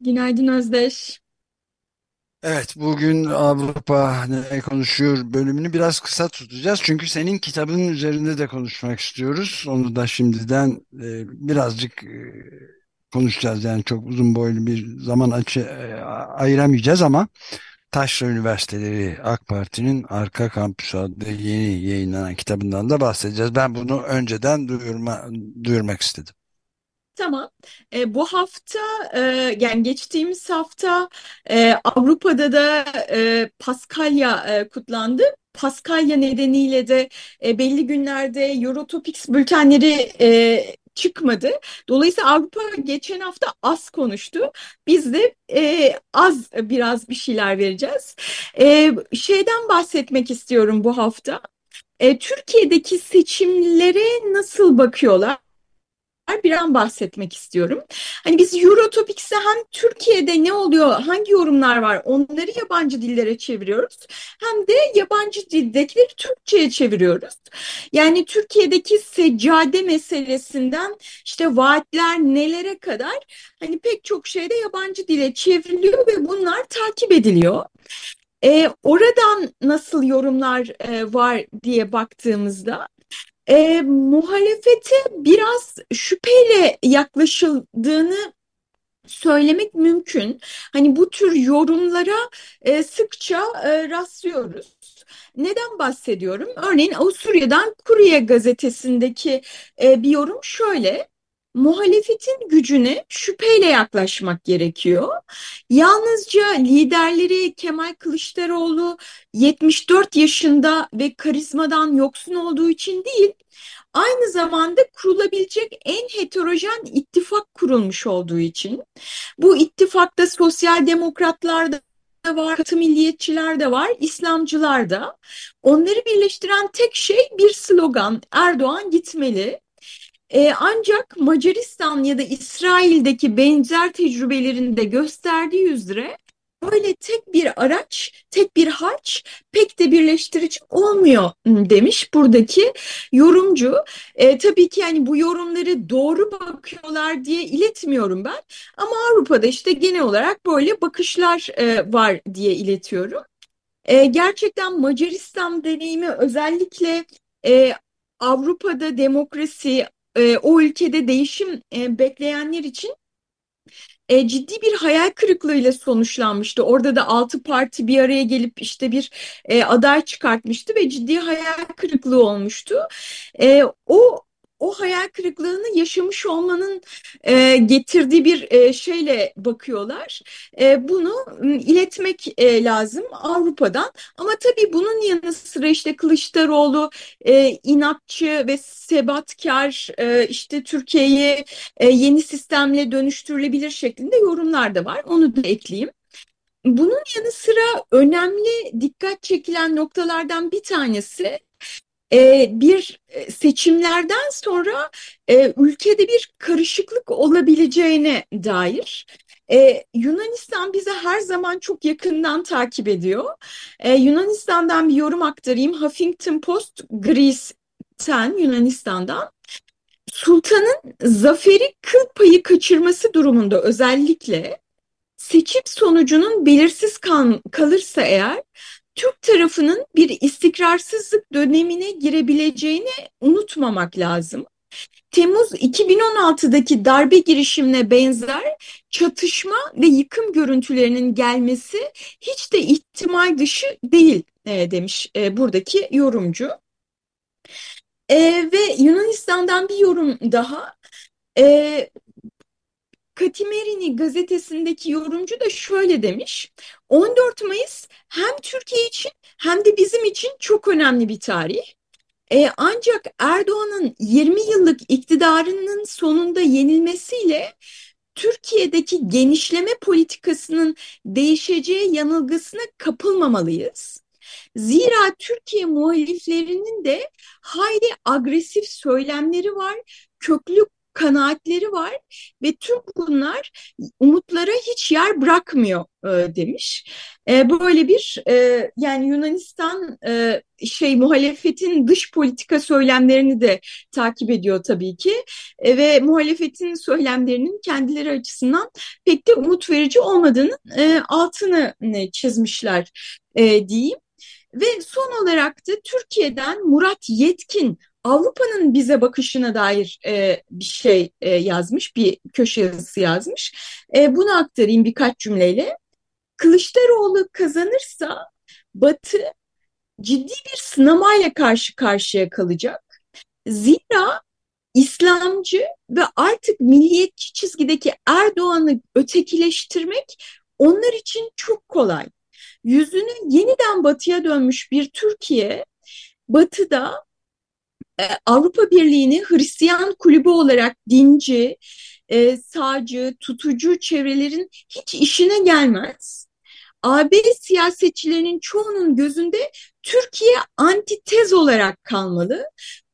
Günaydın Özdeş. Evet, bugün Avrupa ne konuşuyor bölümünü biraz kısa tutacağız. Çünkü senin kitabının üzerinde de konuşmak istiyoruz. Onu da şimdiden e, birazcık e, konuşacağız. Yani çok uzun boylu bir zaman açı e, ayıramayacağız ama Taşra Üniversiteleri AK Parti'nin Arka Kampüs adlı yeni yayınlanan kitabından da bahsedeceğiz. Ben bunu önceden duyurma, duyurmak istedim. Tamam. E, bu hafta e, yani geçtiğimiz hafta e, Avrupa'da da e, Paskalya e, kutlandı. Paskalya nedeniyle de e, belli günlerde Eurotopics bültenleri e, çıkmadı. Dolayısıyla Avrupa geçen hafta az konuştu. Biz de e, az biraz bir şeyler vereceğiz. E, şeyden bahsetmek istiyorum bu hafta. E, Türkiye'deki seçimlere nasıl bakıyorlar? Bir an bahsetmek istiyorum. Hani biz Eurotopics'te hem Türkiye'de ne oluyor, hangi yorumlar var onları yabancı dillere çeviriyoruz. Hem de yabancı dildekileri Türkçe'ye çeviriyoruz. Yani Türkiye'deki seccade meselesinden işte vaatler nelere kadar hani pek çok şeyde yabancı dile çevriliyor ve bunlar takip ediliyor. E, oradan nasıl yorumlar e, var diye baktığımızda e, muhalefete biraz şüpheyle yaklaşıldığını söylemek mümkün. Hani bu tür yorumlara e, sıkça e, rastlıyoruz. Neden bahsediyorum? Örneğin Avusturya'dan Kurye gazetesindeki e, bir yorum şöyle muhalefetin gücüne şüpheyle yaklaşmak gerekiyor. Yalnızca liderleri Kemal Kılıçdaroğlu 74 yaşında ve karizmadan yoksun olduğu için değil, aynı zamanda kurulabilecek en heterojen ittifak kurulmuş olduğu için. Bu ittifakta sosyal demokratlar da var, katı milliyetçiler de var, İslamcılar da. Onları birleştiren tek şey bir slogan, Erdoğan gitmeli. E, ancak Macaristan ya da İsrail'deki benzer tecrübelerinde gösterdiği üzere böyle tek bir araç, tek bir harç pek de birleştirici olmuyor demiş buradaki yorumcu. E, tabii ki yani bu yorumları doğru bakıyorlar diye iletmiyorum ben. Ama Avrupa'da işte genel olarak böyle bakışlar e, var diye iletiyorum. E, gerçekten Macaristan deneyimi özellikle e, Avrupa'da demokrasi, e, o ülkede değişim e, bekleyenler için e, ciddi bir hayal kırıklığıyla sonuçlanmıştı. Orada da altı parti bir araya gelip işte bir e, aday çıkartmıştı ve ciddi hayal kırıklığı olmuştu. E, o o hayal kırıklığını yaşamış olmanın e, getirdiği bir e, şeyle bakıyorlar. E, bunu iletmek e, lazım Avrupa'dan. Ama tabii bunun yanı sıra işte Kılıçdaroğlu e, inatçı ve sebatkar e, işte Türkiye'yi e, yeni sistemle dönüştürülebilir şeklinde yorumlar da var. Onu da ekleyeyim. Bunun yanı sıra önemli dikkat çekilen noktalardan bir tanesi e, bir e, seçimlerden sonra e, ülkede bir karışıklık olabileceğine dair. Ee, Yunanistan bize her zaman çok yakından takip ediyor. Ee, Yunanistan'dan bir yorum aktarayım. Huffington Post Greece'ten Yunanistan'dan. Sultanın zaferi kıl payı kaçırması durumunda özellikle seçim sonucunun belirsiz kal kalırsa eğer Türk tarafının bir istikrarsızlık dönemine girebileceğini unutmamak lazım. Temmuz 2016'daki darbe girişimine benzer çatışma ve yıkım görüntülerinin gelmesi hiç de ihtimal dışı değil e, demiş e, buradaki yorumcu. E, ve Yunanistan'dan bir yorum daha. Katimerini gazetesindeki yorumcu da şöyle demiş. 14 Mayıs hem Türkiye için hem de bizim için çok önemli bir tarih. E, ancak Erdoğan'ın 20 yıllık iktidarının sonunda yenilmesiyle Türkiye'deki genişleme politikasının değişeceği yanılgısına kapılmamalıyız. Zira Türkiye muhaliflerinin de hayli agresif söylemleri var, köklü kanaatleri var ve tüm bunlar umutlara hiç yer bırakmıyor e, demiş. E, böyle bir e, yani Yunanistan şey muhalefetin dış politika söylemlerini de takip ediyor tabii ki ve muhalefetin söylemlerinin kendileri açısından pek de umut verici olmadığını e, altını çizmişler diyeyim. Ve son olarak da Türkiye'den Murat Yetkin Avrupa'nın bize bakışına dair e, bir şey e, yazmış, bir köşe yazısı yazmış. E, bunu aktarayım birkaç cümleyle. Kılıçdaroğlu kazanırsa Batı ciddi bir sınamayla karşı karşıya kalacak. Zira İslamcı ve artık milliyetçi çizgideki Erdoğan'ı ötekileştirmek onlar için çok kolay. Yüzünü yeniden batıya dönmüş bir Türkiye, batıda Avrupa Birliği'ni Hristiyan kulübü olarak dinci, e, sağcı, tutucu çevrelerin hiç işine gelmez. AB siyasetçilerinin çoğunun gözünde Türkiye antitez olarak kalmalı.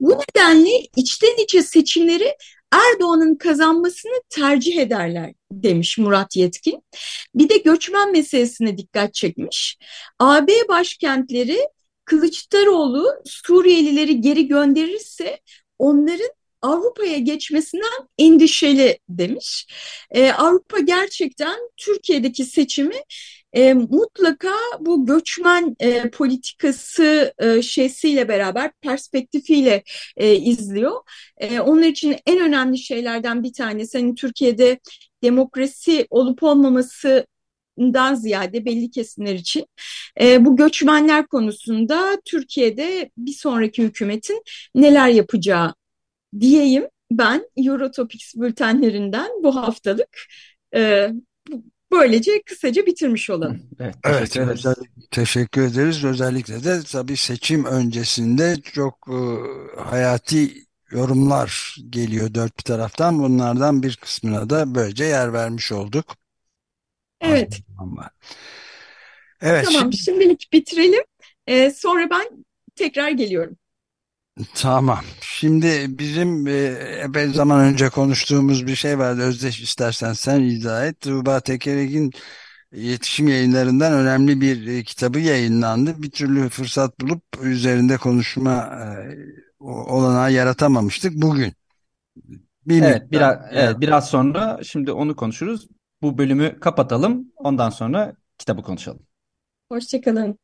Bu nedenle içten içe seçimleri Erdoğan'ın kazanmasını tercih ederler demiş Murat Yetkin. Bir de göçmen meselesine dikkat çekmiş. AB başkentleri Kılıçdaroğlu Suriyelileri geri gönderirse onların Avrupa'ya geçmesinden endişeli demiş. Ee, Avrupa gerçekten Türkiye'deki seçimi e, mutlaka bu göçmen e, politikası e, şeysiyle beraber perspektifiyle e, izliyor. E, onun için en önemli şeylerden bir tanesi hani Türkiye'de demokrasi olup olmaması dan ziyade belli kesimler için e, bu göçmenler konusunda Türkiye'de bir sonraki hükümetin neler yapacağı diyeyim ben Eurotopics bültenlerinden bu haftalık e, böylece kısaca bitirmiş olalım. Evet, evet ederiz. teşekkür ederiz. Özellikle de tabii seçim öncesinde çok e, hayati yorumlar geliyor dört bir taraftan. Bunlardan bir kısmına da böylece yer vermiş olduk. Evet. Evet. Tamam şimdi... şimdilik bitirelim. Ee, sonra ben tekrar geliyorum. Tamam. Şimdi bizim e, epey zaman önce konuştuğumuz bir şey vardı. Özdeş istersen sen izah et. Tuğba Tekerek'in iletişim yayınlarından önemli bir e, kitabı yayınlandı. Bir türlü fırsat bulup üzerinde konuşma e, olanağı yaratamamıştık. Bugün. Bir evet, biraz, evet, biraz sonra şimdi onu konuşuruz bu bölümü kapatalım. Ondan sonra kitabı konuşalım. Hoşçakalın.